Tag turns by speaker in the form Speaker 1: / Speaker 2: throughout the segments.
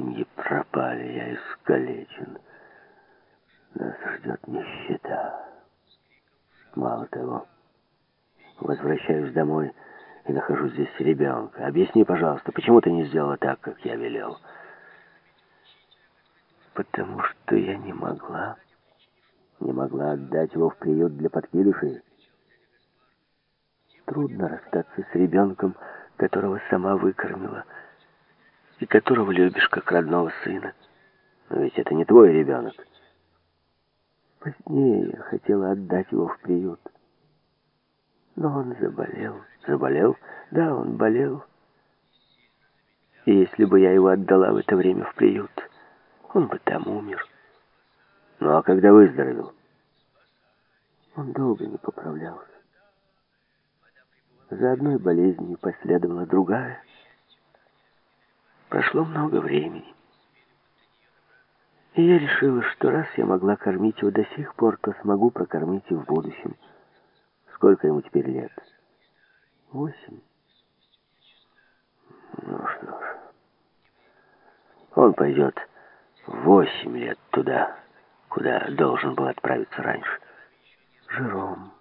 Speaker 1: деньги пропали, я искалечен. Нас ждет нищета. Мало того, возвращаюсь домой и нахожу здесь ребенка. Объясни, пожалуйста, почему ты не сделала так, как я велел? Потому что я не могла. Не могла отдать его в приют для подкидышей. Трудно расстаться с ребенком, которого сама выкормила, и которого любишь как родного сына. Но ведь это не твой ребенок. Позднее я хотела отдать его в приют. Но он заболел. Заболел? Да, он болел. И если бы я его отдала в это время в приют, он бы там умер. Ну а когда выздоровел? Он долго не поправлялся. За одной болезнью последовала другая. Прошло много времени. И я решила, что раз я могла кормить его до сих пор, то смогу прокормить и в будущем. Сколько ему теперь лет? Восемь. Ну что ж. Он пойдет восемь лет туда, куда должен был отправиться раньше. Жером,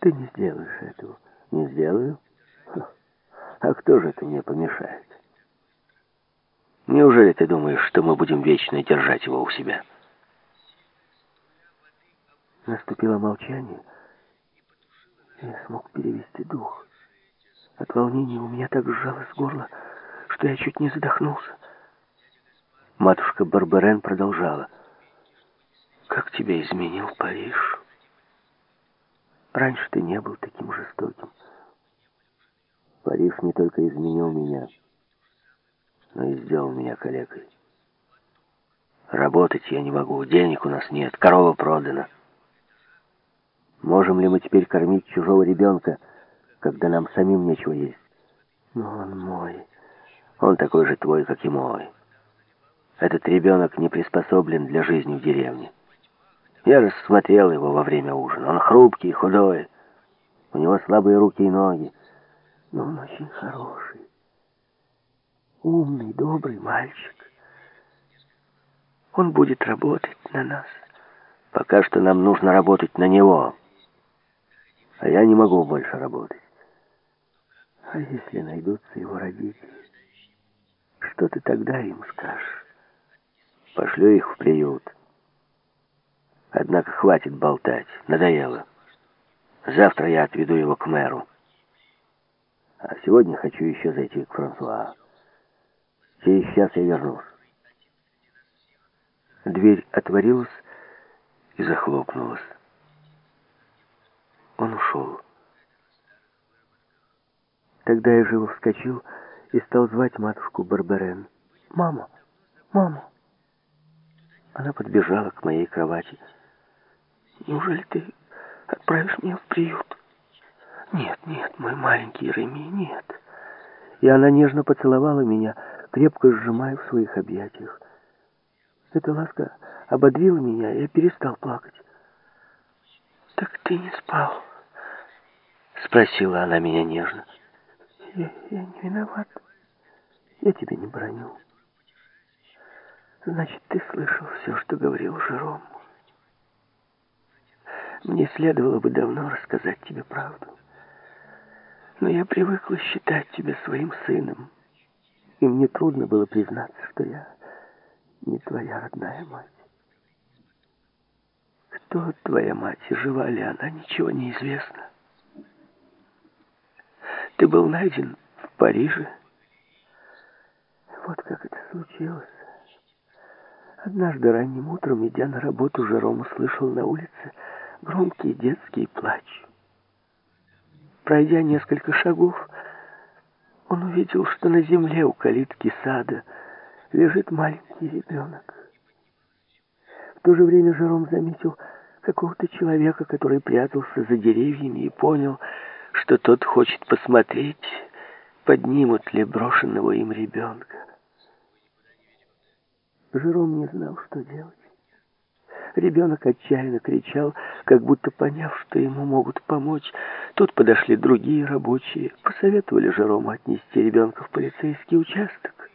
Speaker 1: ты не сделаешь этого. Не сделаю? А кто же это мне помешает? Неужели ты думаешь, что мы будем вечно держать его у себя? Наступило молчание. Я смог перевести дух. От волнения у меня так сжалось горло, что я чуть не задохнулся. Матушка Барберен продолжала. «Как тебя изменил Париж? Раньше ты не был таким жестоким. Париж не только изменил меня, но и сделал меня калекой. Работать я не могу, денег у нас нет, корова продана. Можем ли мы теперь кормить чужого ребенка, когда нам самим нечего есть? Но он мой. Он такой же твой, как и мой. Этот ребенок не приспособлен для жизни в деревне. Я рассмотрел его во время ужина. Он хрупкий, худой. У него слабые руки и ноги. Но он очень хороший. Умный, добрый мальчик. Он будет работать на нас. Пока что нам нужно работать на него. А я не могу больше работать. А если найдутся его родители? Что ты тогда им скажешь? Пошлю их в приют. Однако хватит болтать, надоело. Завтра я отведу его к мэру. А сегодня хочу еще зайти к Франсуа. Через час я вернусь. Дверь отворилась и захлопнулась. Он ушел. Тогда я живо вскочил и стал звать матушку Барберен. «Мама! Мама!» Она подбежала к моей кровати. Неужели ты отправишь меня в приют? Нет, нет, мой маленький Реми, нет. И она нежно поцеловала меня, крепко сжимая в своих объятиях. Эта ласка ободрила меня, и я перестал плакать. «Так ты не спал?» Спросила она меня нежно. «Я, я не виноват. Я тебя не броню. Значит, ты слышал все, что говорил Жером. Мне следовало бы давно рассказать тебе правду. Но я привыкла считать тебя своим сыном. И мне трудно было признаться, что я не твоя родная мать. Кто твоя мать и жива ли она, ничего не известно. Ты был найден в Париже. Вот как это случилось. Однажды ранним утром, идя на работу, Жером услышал на улице громкий детский плач. Пройдя несколько шагов, он увидел, что на земле у калитки сада лежит маленький ребенок. В то же время Жером заметил какого-то человека, который прятался за деревьями и понял, что тот хочет посмотреть, поднимут ли брошенного им ребенка. Жером не знал, что делать. Ребенок отчаянно кричал, как будто поняв, что ему могут помочь. Тут подошли другие рабочие, посоветовали Жерому отнести ребенка в полицейский участок.